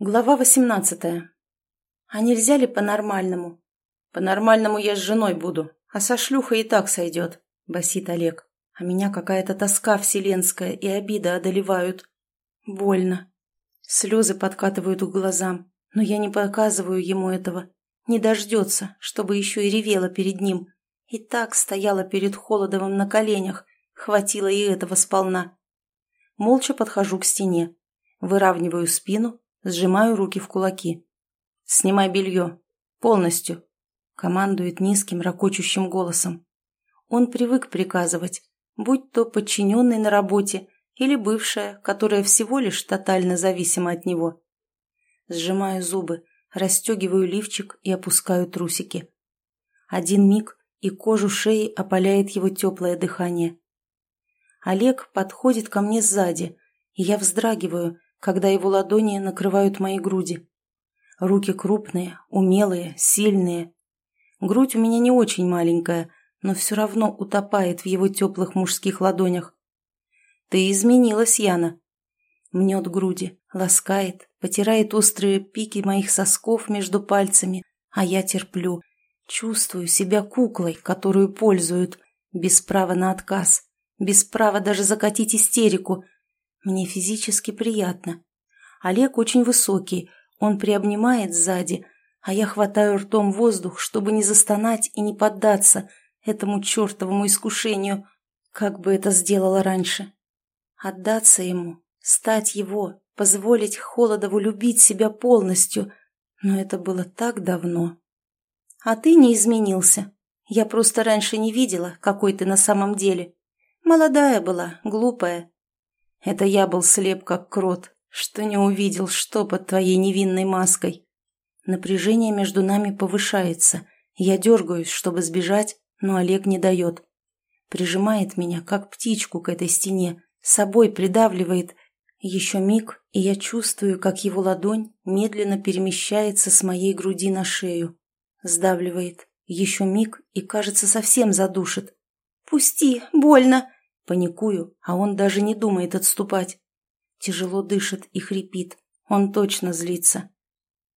Глава восемнадцатая. А нельзя ли по-нормальному? По-нормальному я с женой буду, а со шлюхой и так сойдет, басит Олег. А меня какая-то тоска вселенская и обида одолевают. Больно. Слезы подкатывают к глазам, но я не показываю ему этого. Не дождется, чтобы еще и ревела перед ним. И так стояла перед Холодовым на коленях, хватило и этого сполна. Молча подхожу к стене, выравниваю спину Сжимаю руки в кулаки. «Снимай белье. Полностью», — командует низким, ракочущим голосом. Он привык приказывать, будь то подчиненный на работе или бывшая, которая всего лишь тотально зависима от него. Сжимаю зубы, расстегиваю лифчик и опускаю трусики. Один миг, и кожу шеи опаляет его теплое дыхание. Олег подходит ко мне сзади, и я вздрагиваю, когда его ладони накрывают мои груди. Руки крупные, умелые, сильные. Грудь у меня не очень маленькая, но все равно утопает в его теплых мужских ладонях. «Ты изменилась, Яна!» Мнет груди, ласкает, потирает острые пики моих сосков между пальцами, а я терплю. Чувствую себя куклой, которую пользуют, без права на отказ, без права даже закатить истерику – мне физически приятно. Олег очень высокий, он приобнимает сзади, а я хватаю ртом воздух, чтобы не застонать и не поддаться этому чертовому искушению, как бы это сделала раньше. Отдаться ему, стать его, позволить Холодову любить себя полностью, но это было так давно. А ты не изменился. Я просто раньше не видела, какой ты на самом деле. Молодая была, глупая, это я был слеп, как крот, что не увидел, что под твоей невинной маской. Напряжение между нами повышается. Я дергаюсь, чтобы сбежать, но Олег не дает. Прижимает меня, как птичку к этой стене, собой придавливает. Еще миг, и я чувствую, как его ладонь медленно перемещается с моей груди на шею. Сдавливает. Еще миг, и, кажется, совсем задушит. «Пусти, больно!» Паникую, а он даже не думает отступать. Тяжело дышит и хрипит. Он точно злится.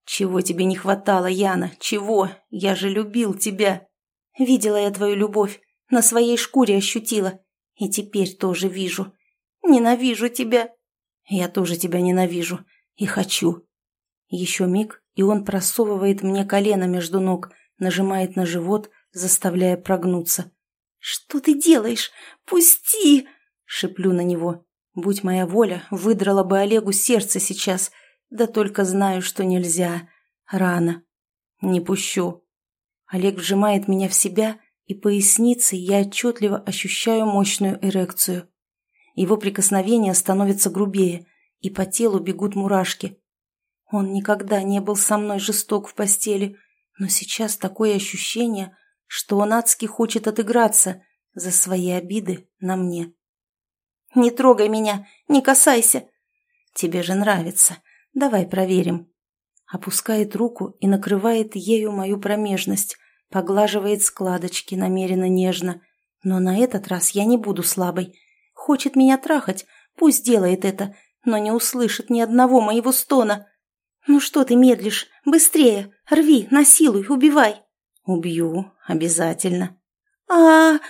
«Чего тебе не хватало, Яна? Чего? Я же любил тебя!» «Видела я твою любовь, на своей шкуре ощутила. И теперь тоже вижу. Ненавижу тебя!» «Я тоже тебя ненавижу. И хочу!» Еще миг, и он просовывает мне колено между ног, нажимает на живот, заставляя прогнуться. «Что ты делаешь? Пусти!» — шеплю на него. Будь моя воля, выдрала бы Олегу сердце сейчас. Да только знаю, что нельзя. Рано. Не пущу. Олег вжимает меня в себя, и поясницей я отчетливо ощущаю мощную эрекцию. Его прикосновения становятся грубее, и по телу бегут мурашки. Он никогда не был со мной жесток в постели, но сейчас такое ощущение, что он адски хочет отыграться за свои обиды на мне. «Не трогай меня, не касайся!» «Тебе же нравится. Давай проверим». Опускает руку и накрывает ею мою промежность, поглаживает складочки намеренно нежно. Но на этот раз я не буду слабой. Хочет меня трахать, пусть делает это, но не услышит ни одного моего стона. «Ну что ты медлишь? Быстрее! Рви, насилуй, убивай!» «Убью, обязательно». А, -а, а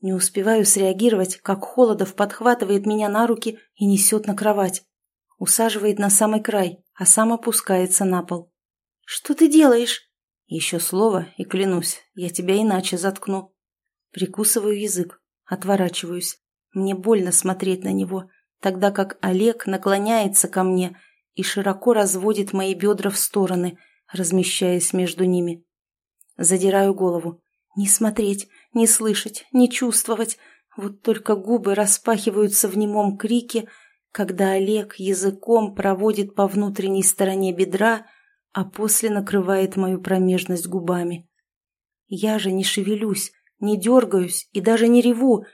Не успеваю среагировать, как Холодов подхватывает меня на руки и несет на кровать. Усаживает на самый край, а сам опускается на пол. «Что ты делаешь?» «Еще слово, и клянусь, я тебя иначе заткну». Прикусываю язык, отворачиваюсь. Мне больно смотреть на него, тогда как Олег наклоняется ко мне и широко разводит мои бедра в стороны, размещаясь между ними. Задираю голову. Не смотреть, не слышать, не чувствовать. Вот только губы распахиваются в немом крике, когда Олег языком проводит по внутренней стороне бедра, а после накрывает мою промежность губами. Я же не шевелюсь, не дергаюсь и даже не реву,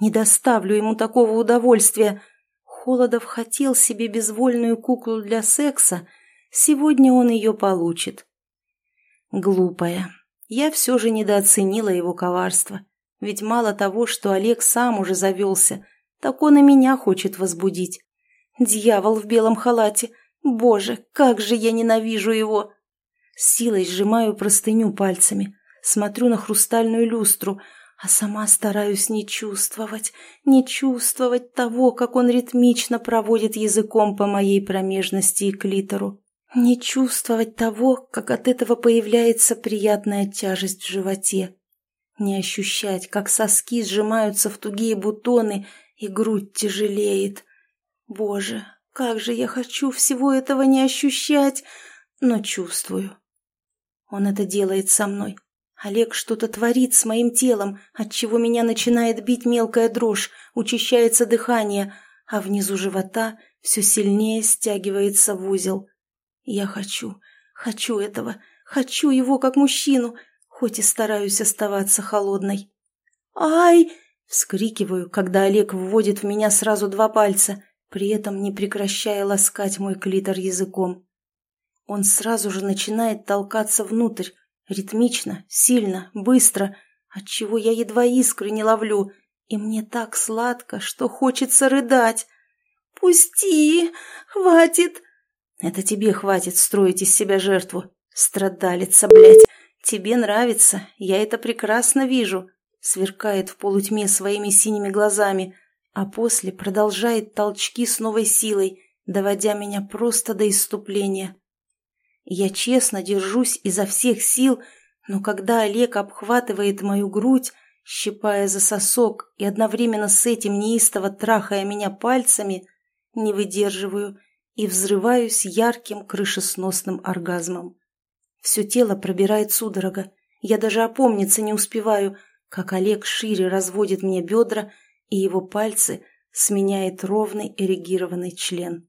не доставлю ему такого удовольствия. Холодов хотел себе безвольную куклу для секса, сегодня он ее получит. Глупая, я все же недооценила его коварство. Ведь мало того, что Олег сам уже завелся, так он и меня хочет возбудить. Дьявол в белом халате, Боже, как же я ненавижу его! С силой сжимаю простыню пальцами, смотрю на хрустальную люстру, а сама стараюсь не чувствовать, не чувствовать того, как он ритмично проводит языком по моей промежности и клитору. Не чувствовать того, как от этого появляется приятная тяжесть в животе. Не ощущать, как соски сжимаются в тугие бутоны и грудь тяжелеет. Боже, как же я хочу всего этого не ощущать, но чувствую. Он это делает со мной. Олег что-то творит с моим телом, отчего меня начинает бить мелкая дрожь, учащается дыхание, а внизу живота все сильнее стягивается в узел. Я хочу, хочу этого, хочу его как мужчину, хоть и стараюсь оставаться холодной. «Ай!» — вскрикиваю, когда Олег вводит в меня сразу два пальца, при этом не прекращая ласкать мой клитор языком. Он сразу же начинает толкаться внутрь, ритмично, сильно, быстро, отчего я едва искры не ловлю, и мне так сладко, что хочется рыдать. «Пусти! Хватит!» Это тебе хватит строить из себя жертву. Страдалица, блядь. Тебе нравится, я это прекрасно вижу. Сверкает в полутьме своими синими глазами, а после продолжает толчки с новой силой, доводя меня просто до иступления. Я честно держусь изо всех сил, но когда Олег обхватывает мою грудь, щипая за сосок и одновременно с этим неистово трахая меня пальцами, не выдерживаю и взрываюсь ярким крышесносным оргазмом. Все тело пробирает судорога, я даже опомниться не успеваю, как Олег шире разводит мне бедра, и его пальцы сменяет ровный эрегированный член.